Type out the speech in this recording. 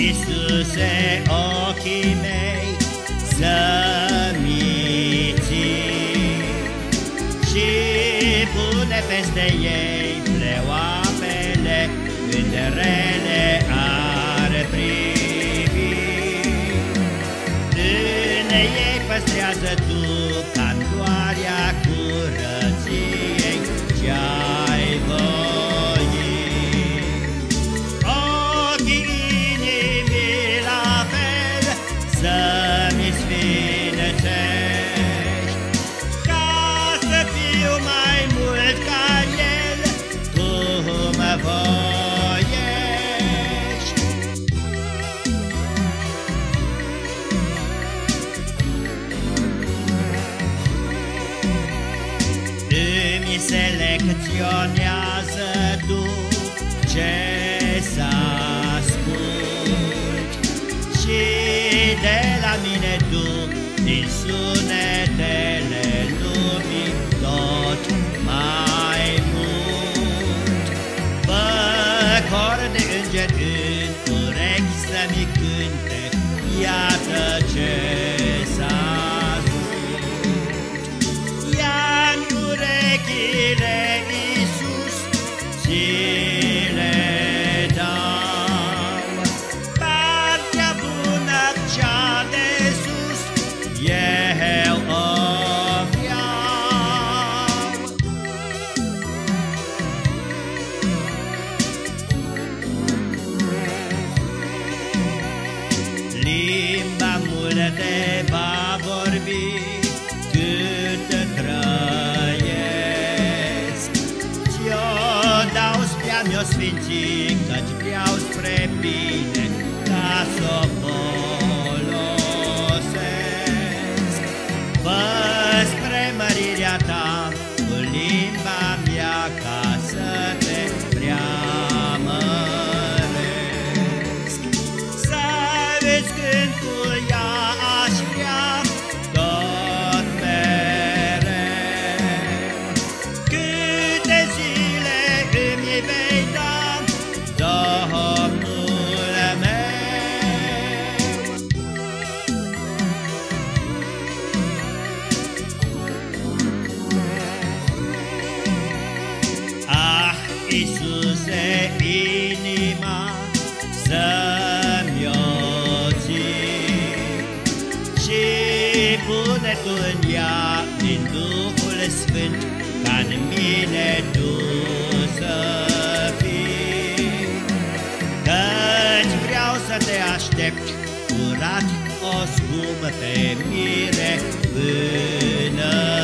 Iisuse, ochii mei să-mi Și pune peste ei pleoapele Când rele ar privi. În ei păstrează Tu cantoarea curăției Îmi selecționează Tu ce să ascult și de la mine tu, din sunetele lumii, mi-o sfinți, căci vreau spre bine ca să o folosesc. Iisuse, inima să-mi o Și pune Tu în ea din Duhul Sfânt ca în mine Tu să fii. Căci vreau să Te aștept curat, o scumpe mire până